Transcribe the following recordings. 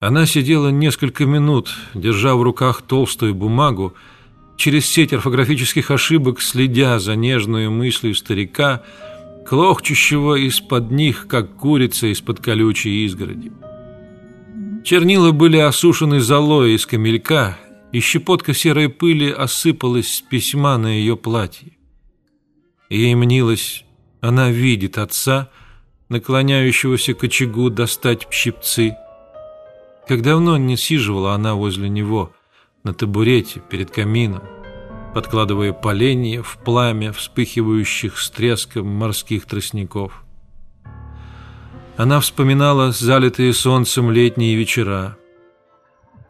Она сидела несколько минут, держа в руках толстую бумагу, через сеть орфографических ошибок следя за нежную мыслью старика, клохчущего из-под них, как курица из-под колючей изгороди. Чернила были осушены золой из камелька, и щепотка серой пыли осыпалась с письма на ее платье. Ей мнилось, она видит отца, наклоняющегося к очагу достать щипцы, как давно не сиживала она возле него, на табурете перед камином, подкладывая поленья в пламя вспыхивающих с треском морских тростников. Она вспоминала залитые солнцем летние вечера.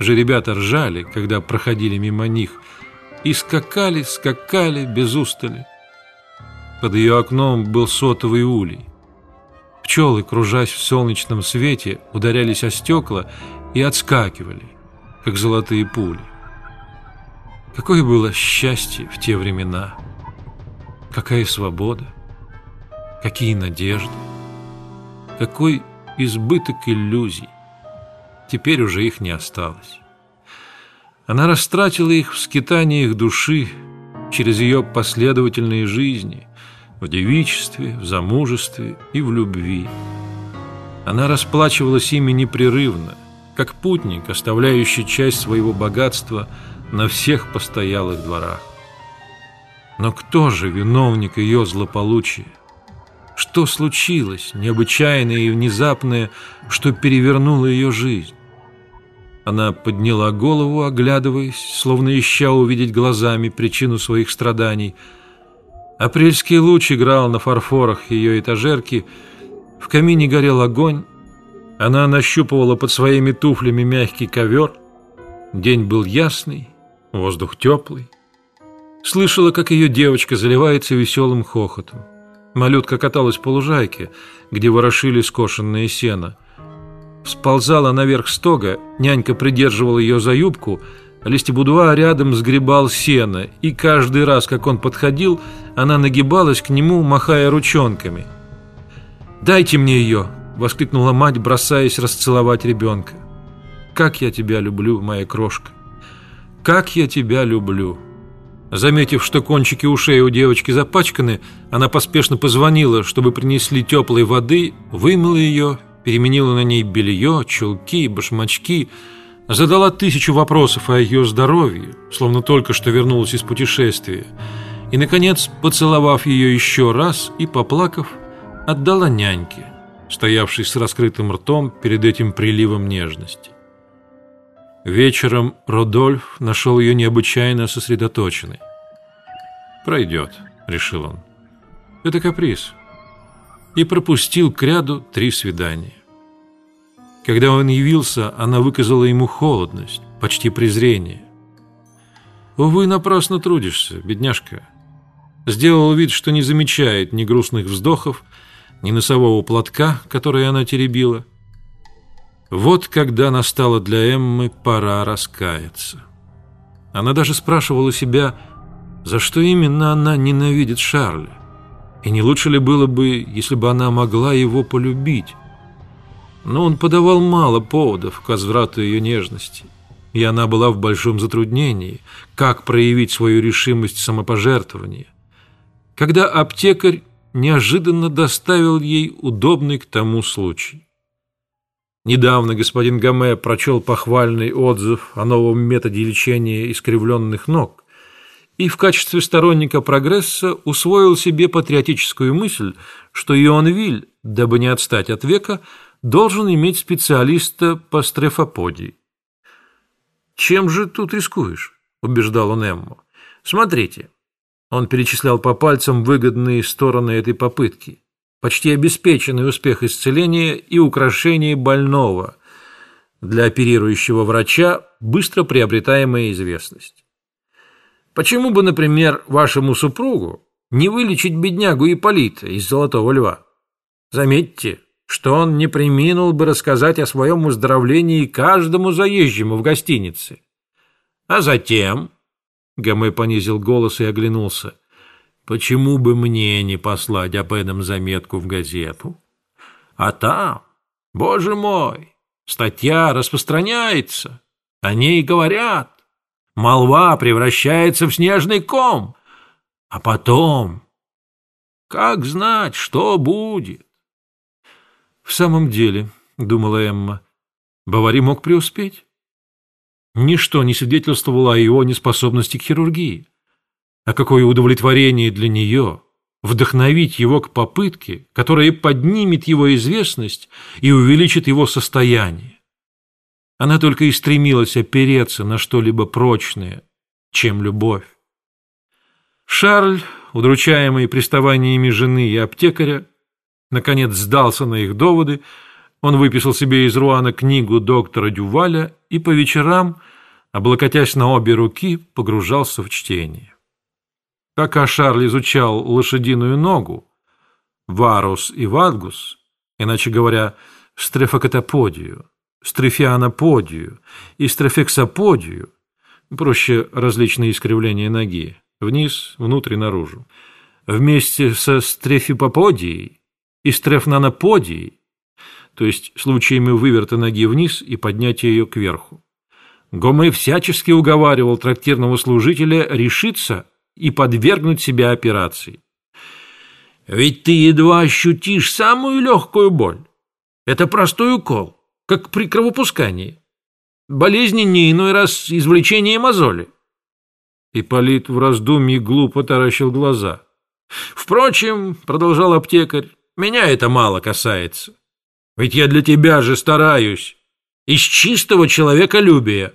Же ребята ржали, когда проходили мимо них, и скакали, скакали без устали. Под ее окном был сотовый улей. Пчелы, кружась в солнечном свете, ударялись о стекла и отскакивали, как золотые пули. Какое было счастье в те времена! Какая свобода! Какие надежды! Какой избыток иллюзий! Теперь уже их не осталось. Она растратила их в скитаниях души через ее последовательные жизни, в девичестве, в замужестве и в любви. Она расплачивалась ими непрерывно – как путник, оставляющий часть своего богатства на всех постоялых дворах. Но кто же виновник ее злополучия? Что случилось, необычайное и внезапное, что перевернуло ее жизнь? Она подняла голову, оглядываясь, словно ища увидеть глазами причину своих страданий. Апрельский луч играл на фарфорах ее этажерки, в камине горел огонь, она нащупывала под своими туфлями мягкий ковер. День был ясный, воздух теплый. Слышала, как ее девочка заливается веселым хохотом. Малютка каталась по лужайке, где ворошили скошенное сено. Сползала наверх стога, нянька придерживала ее за юбку, Листебудуа рядом сгребал сено, и каждый раз, как он подходил, она нагибалась к нему, махая ручонками. «Дайте мне ее!» Воскликнула мать, бросаясь расцеловать ребенка. Как я тебя люблю, моя крошка! Как я тебя люблю! Заметив, что кончики ушей у девочки запачканы, она поспешно позвонила, чтобы принесли теплой воды, вымыла ее, переменила на ней белье, чулки, башмачки, задала тысячу вопросов о ее здоровье, словно только что вернулась из путешествия, и, наконец, поцеловав ее еще раз и поплакав, отдала няньке стоявший с раскрытым ртом перед этим приливом нежности. Вечером Родольф нашел ее необычайно сосредоточенной. «Пройдет», — решил он. «Это каприз». И пропустил к ряду три свидания. Когда он явился, она выказала ему холодность, почти презрение. «Увы, напрасно трудишься, бедняжка». Сделал вид, что не замечает ни грустных вздохов, ни носового платка, который она теребила. Вот когда настала для Эммы пора раскаяться. Она даже спрашивала себя, за что именно она ненавидит Шарля, и не лучше ли было бы, если бы она могла его полюбить. Но он подавал мало поводов к возврату ее нежности, и она была в большом затруднении, как проявить свою решимость самопожертвования. Когда аптекарь неожиданно доставил ей удобный к тому случай. Недавно господин Гаме прочел похвальный отзыв о новом методе лечения искривленных ног и в качестве сторонника прогресса усвоил себе патриотическую мысль, что Виль, дабы не отстать от века, должен иметь специалиста по стрефоподии. «Чем же тут рискуешь?» – убеждал он Эмму. «Смотрите, он перечислял по пальцам выгодные стороны этой попытки. Почти обеспеченный успех исцеления и украшение больного. Для оперирующего врача быстро приобретаемая известность. Почему бы, например, вашему супругу не вылечить беднягу Ипполита из Золотого Льва? Заметьте, что он не приминул бы рассказать о своем выздоровлении каждому заезжему в гостинице. А затем Гаме понизил голос и оглянулся. «Почему бы мне не послать об этом заметку в газету? А там, боже мой, Статья распространяется, о ней говорят. Молва превращается в снежный ком. А потом... Как знать, что будет? В самом деле, думала Эмма, Бавари мог преуспеть. Ничто не свидетельствовало о его неспособности к хирургии. А какое удовлетворение для нее вдохновить его к попытке, которая поднимет его известность и увеличит его состояние. Она только и стремилась опереться на что-либо прочное, чем любовь. Шарль, удручаемый приставаниями жены и аптекаря, наконец сдался на их доводы, он выписал себе из Руана книгу доктора Дюваля и по вечерам, облокотясь на обе руки, погружался в чтение. Пока Шарль изучал лошадиную ногу, варус и вадгус, иначе говоря, стрефокатоподию, стрефианоподию и стрефексоподию, проще различные искривления ноги, вниз, внутрь и наружу, вместе со стрефипоподией и стрефнаноподией, то есть случаями выверта ноги вниз и поднятия ее кверху. Гоме всячески уговаривал трактирного служителя решиться и подвергнуть себя операции. Ведь ты едва ощутишь самую легкую боль. Это простой укол, как при кровопускании. Болезни не иной раз извлечение мозоли. Ипполит в раздумье глупо таращил глаза. «Впрочем, — продолжал аптекарь, — меня это мало касается. Ведь я для тебя же стараюсь, из чистого человеколюбия.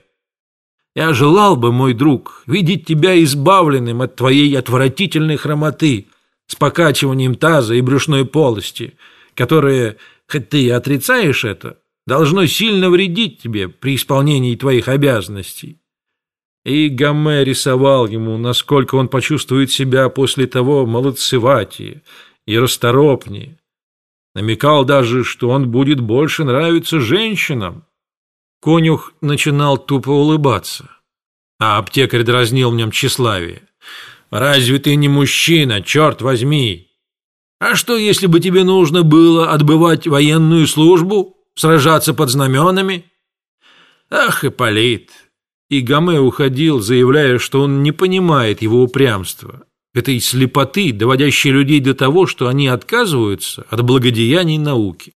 Я желал бы, мой друг, видеть тебя избавленным от твоей отвратительной хромоты с покачиванием таза и брюшной полости, которые, хоть ты и отрицаешь это, должно сильно вредить тебе при исполнении твоих обязанностей. И Гамме рисовал ему, насколько он почувствует себя после того молодцеватее и расторопнее. Намекал даже, что он будет больше нравиться женщинам. Конюх начинал тупо улыбаться, а аптекарь дразнил в нем тщеславие. «Разве ты не мужчина, черт возьми? А что, если бы тебе нужно было отбывать военную службу, сражаться под знаменами?» «Ах, Ипполит, и Гаме уходил, заявляя, что он не понимает его упрямства, этой слепоты, доводящей людей до того, что они отказываются от благодеяний науки.